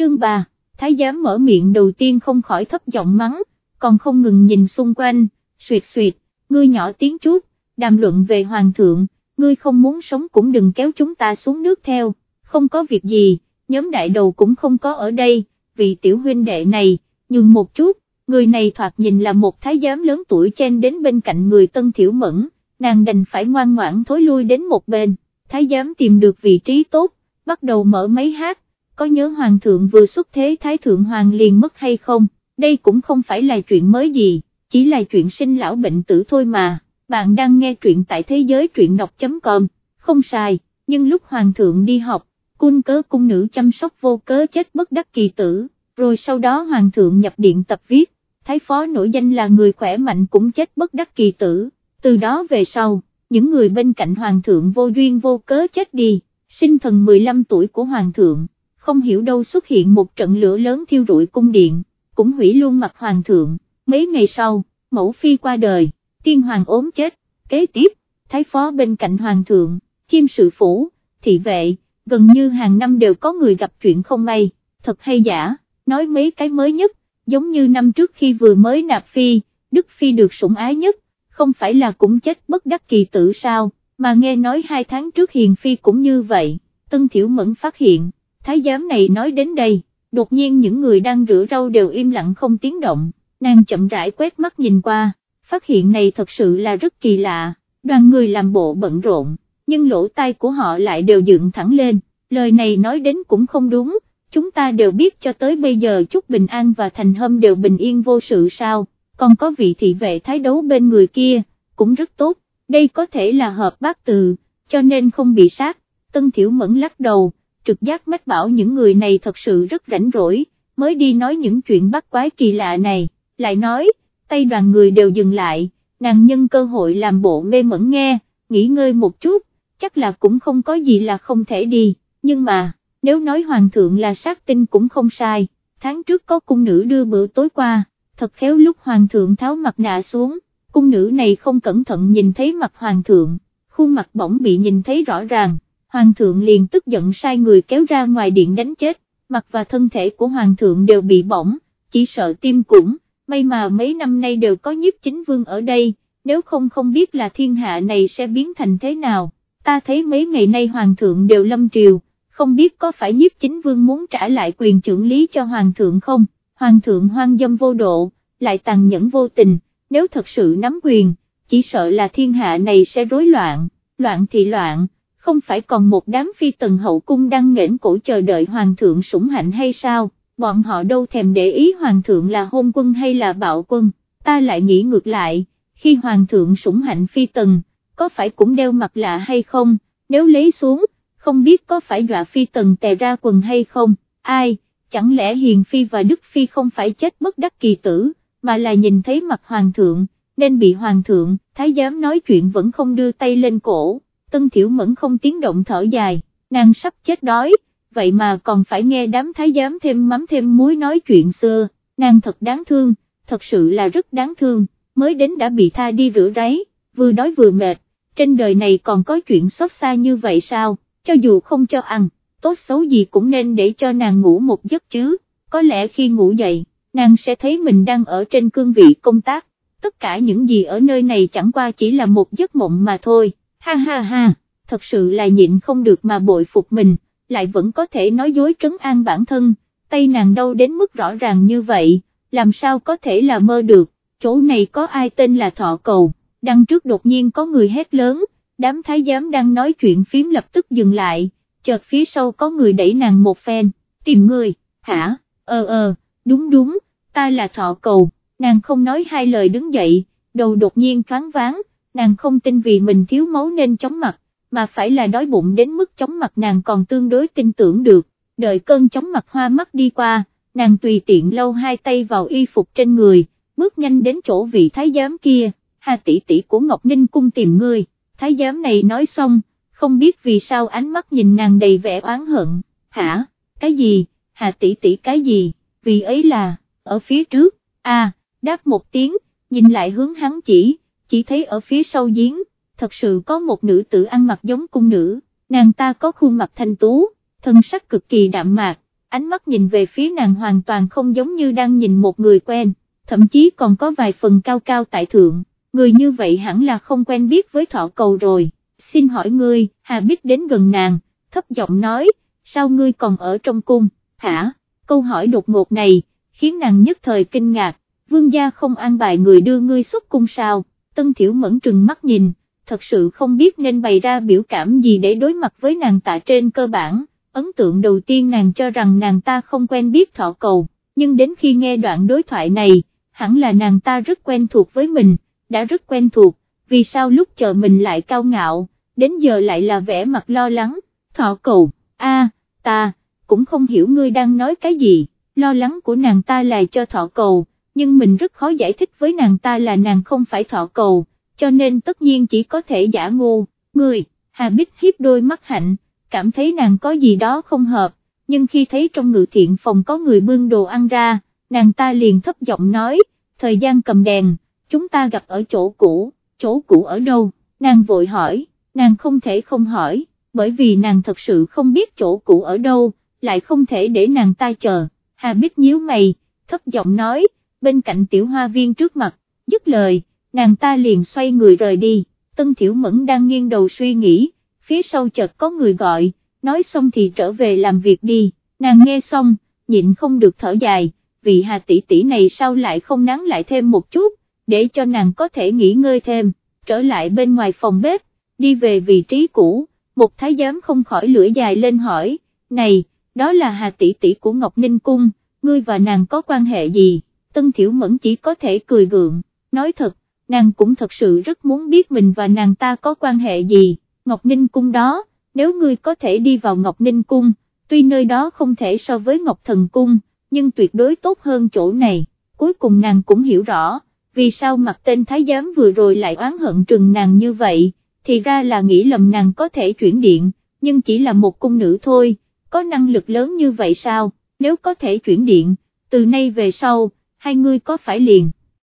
chương 3, thái giám mở miệng đầu tiên không khỏi thấp giọng mắng, còn không ngừng nhìn xung quanh, suyệt suyệt, ngươi nhỏ tiếng chút, đàm luận về hoàng thượng, ngươi không muốn sống cũng đừng kéo chúng ta xuống nước theo, không có việc gì, nhóm đại đầu cũng không có ở đây, vì tiểu huynh đệ này, nhưng một chút, người này thoạt nhìn là một thái giám lớn tuổi chen đến bên cạnh người tân thiểu mẫn, nàng đành phải ngoan ngoãn thối lui đến một bên, thái giám tìm được vị trí tốt, bắt đầu mở máy hát, có nhớ hoàng thượng vừa xuất thế thái thượng hoàng liền mất hay không, đây cũng không phải là chuyện mới gì, chỉ là chuyện sinh lão bệnh tử thôi mà, bạn đang nghe truyện tại thế giới truyện đọc.com, không sai, nhưng lúc hoàng thượng đi học, cung cớ cung nữ chăm sóc vô cớ chết bất đắc kỳ tử, rồi sau đó hoàng thượng nhập điện tập viết, thái phó nổi danh là người khỏe mạnh cũng chết bất đắc kỳ tử, từ đó về sau, những người bên cạnh hoàng thượng vô duyên vô cớ chết đi, sinh thần 15 tuổi của hoàng thượng, không hiểu đâu xuất hiện một trận lửa lớn thiêu rụi cung điện, cũng hủy luôn mặt hoàng thượng, mấy ngày sau, mẫu phi qua đời, tiên hoàng ốm chết, kế tiếp, thái phó bên cạnh hoàng thượng, chim sự phủ, thị vệ, gần như hàng năm đều có người gặp chuyện không may, thật hay giả, nói mấy cái mới nhất, giống như năm trước khi vừa mới nạp phi, Đức Phi được sủng ái nhất, không phải là cũng chết bất đắc kỳ tử sao, mà nghe nói hai tháng trước Hiền Phi cũng như vậy, Tân Thiểu Mẫn phát hiện, thái giám này nói đến đây, đột nhiên những người đang rửa rau đều im lặng không tiếng động, nàng chậm rãi quét mắt nhìn qua, phát hiện này thật sự là rất kỳ lạ, đoàn người làm bộ bận rộn, nhưng lỗ tai của họ lại đều dựng thẳng lên, lời này nói đến cũng không đúng, chúng ta đều biết cho tới bây giờ Chúc Bình An và Thành Hâm đều bình yên vô sự sao, còn có vị thị vệ thái đấu bên người kia, cũng rất tốt, đây có thể là hợp bát từ, cho nên không bị sát, Tân Thiểu Mẫn lắc đầu, trực giác mách bảo những người này thật sự rất rảnh rỗi, mới đi nói những chuyện bắt quái kỳ lạ này, lại nói, tay đoàn người đều dừng lại, nàng nhân cơ hội làm bộ mê mẩn nghe, nghỉ ngơi một chút, chắc là cũng không có gì là không thể đi, nhưng mà, nếu nói hoàng thượng là sát tinh cũng không sai, tháng trước có cung nữ đưa bữa tối qua, thật khéo lúc hoàng thượng tháo mặt nạ xuống, cung nữ này không cẩn thận nhìn thấy mặt hoàng thượng, khuôn mặt bỗng bị nhìn thấy rõ ràng, hoàng thượng liền tức giận sai người kéo ra ngoài điện đánh chết, mặt và thân thể của hoàng thượng đều bị bỏng, chỉ sợ tim cũng, may mà mấy năm nay đều có nhiếp chính vương ở đây, nếu không không biết là thiên hạ này sẽ biến thành thế nào, ta thấy mấy ngày nay hoàng thượng đều lâm triều, không biết có phải nhiếp chính vương muốn trả lại quyền trưởng lý cho hoàng thượng không, hoàng thượng hoang dâm vô độ, lại tàn nhẫn vô tình, nếu thật sự nắm quyền, chỉ sợ là thiên hạ này sẽ rối loạn, loạn thì loạn, không phải còn một đám phi tần hậu cung đang nghển cổ chờ đợi hoàng thượng sủng hạnh hay sao, bọn họ đâu thèm để ý hoàng thượng là hôn quân hay là bạo quân, ta lại nghĩ ngược lại, khi hoàng thượng sủng hạnh phi tần, có phải cũng đeo mặt lạ hay không, nếu lấy xuống, không biết có phải dọa phi tần tè ra quần hay không, ai, chẳng lẽ hiền phi và đức phi không phải chết bất đắc kỳ tử, mà là nhìn thấy mặt hoàng thượng, nên bị hoàng thượng, thái giám nói chuyện vẫn không đưa tay lên cổ, tân thiểu mẫn không tiếng động thở dài, nàng sắp chết đói, vậy mà còn phải nghe đám thái giám thêm mắm thêm muối nói chuyện xưa, nàng thật đáng thương, thật sự là rất đáng thương, mới đến đã bị tha đi rửa ráy, vừa đói vừa mệt, trên đời này còn có chuyện xót xa như vậy sao, cho dù không cho ăn, tốt xấu gì cũng nên để cho nàng ngủ một giấc chứ, có lẽ khi ngủ dậy, nàng sẽ thấy mình đang ở trên cương vị công tác, tất cả những gì ở nơi này chẳng qua chỉ là một giấc mộng mà thôi, ha ha ha, thật sự là nhịn không được mà bội phục mình, lại vẫn có thể nói dối trấn an bản thân, tay nàng đâu đến mức rõ ràng như vậy, làm sao có thể là mơ được, chỗ này có ai tên là thọ cầu, đằng trước đột nhiên có người hét lớn, đám thái giám đang nói chuyện phím lập tức dừng lại, chợt phía sau có người đẩy nàng một phen, tìm người, hả, ờ ờ, đúng đúng, ta là thọ cầu, nàng không nói hai lời đứng dậy, đầu đột nhiên thoáng váng, nàng không tin vì mình thiếu máu nên chóng mặt, mà phải là đói bụng đến mức chóng mặt nàng còn tương đối tin tưởng được, đợi cơn chóng mặt hoa mắt đi qua, nàng tùy tiện lâu hai tay vào y phục trên người, bước nhanh đến chỗ vị thái giám kia, hà tỷ tỷ của Ngọc Ninh cung tìm ngươi, thái giám này nói xong, không biết vì sao ánh mắt nhìn nàng đầy vẻ oán hận, hả, cái gì, hà tỷ tỷ cái gì, vì ấy là, ở phía trước, a đáp một tiếng, nhìn lại hướng hắn chỉ, chỉ thấy ở phía sau giếng, thật sự có một nữ tử ăn mặc giống cung nữ, nàng ta có khuôn mặt thanh tú, thân sắc cực kỳ đạm mạc, ánh mắt nhìn về phía nàng hoàn toàn không giống như đang nhìn một người quen, thậm chí còn có vài phần cao cao tại thượng, người như vậy hẳn là không quen biết với thọ cầu rồi, xin hỏi ngươi, Hà Bích đến gần nàng, thấp giọng nói, sao ngươi còn ở trong cung, hả, câu hỏi đột ngột này, khiến nàng nhất thời kinh ngạc, vương gia không an bài người đưa ngươi xuất cung sao, tân thiểu mẫn trừng mắt nhìn, thật sự không biết nên bày ra biểu cảm gì để đối mặt với nàng tạ trên cơ bản, ấn tượng đầu tiên nàng cho rằng nàng ta không quen biết thọ cầu, nhưng đến khi nghe đoạn đối thoại này, hẳn là nàng ta rất quen thuộc với mình, đã rất quen thuộc, vì sao lúc chờ mình lại cao ngạo, đến giờ lại là vẻ mặt lo lắng, thọ cầu, a, ta, cũng không hiểu ngươi đang nói cái gì, lo lắng của nàng ta là cho thọ cầu, nhưng mình rất khó giải thích với nàng ta là nàng không phải thọ cầu, cho nên tất nhiên chỉ có thể giả ngu, người, Hà Bích hiếp đôi mắt hạnh, cảm thấy nàng có gì đó không hợp, nhưng khi thấy trong ngự thiện phòng có người bưng đồ ăn ra, nàng ta liền thấp giọng nói, thời gian cầm đèn, chúng ta gặp ở chỗ cũ, chỗ cũ ở đâu, nàng vội hỏi, nàng không thể không hỏi, bởi vì nàng thật sự không biết chỗ cũ ở đâu, lại không thể để nàng ta chờ, Hà Bích nhíu mày, thấp giọng nói, bên cạnh tiểu hoa viên trước mặt, dứt lời, nàng ta liền xoay người rời đi, Tân Thiểu Mẫn đang nghiêng đầu suy nghĩ, phía sau chợt có người gọi, nói xong thì trở về làm việc đi, nàng nghe xong, nhịn không được thở dài, vì hà tỷ tỷ này sao lại không nắng lại thêm một chút, để cho nàng có thể nghỉ ngơi thêm, trở lại bên ngoài phòng bếp, đi về vị trí cũ, một thái giám không khỏi lửa dài lên hỏi, này, đó là hà tỷ tỷ của Ngọc Ninh Cung, ngươi và nàng có quan hệ gì, Tân Thiểu Mẫn chỉ có thể cười gượng, nói thật, nàng cũng thật sự rất muốn biết mình và nàng ta có quan hệ gì, Ngọc Ninh Cung đó, nếu ngươi có thể đi vào Ngọc Ninh Cung, tuy nơi đó không thể so với Ngọc Thần Cung, nhưng tuyệt đối tốt hơn chỗ này, cuối cùng nàng cũng hiểu rõ, vì sao mặt tên thái giám vừa rồi lại oán hận trừng nàng như vậy, thì ra là nghĩ lầm nàng có thể chuyển điện, nhưng chỉ là một cung nữ thôi, có năng lực lớn như vậy sao, nếu có thể chuyển điện, từ nay về sau, hai ngươi có phải liền?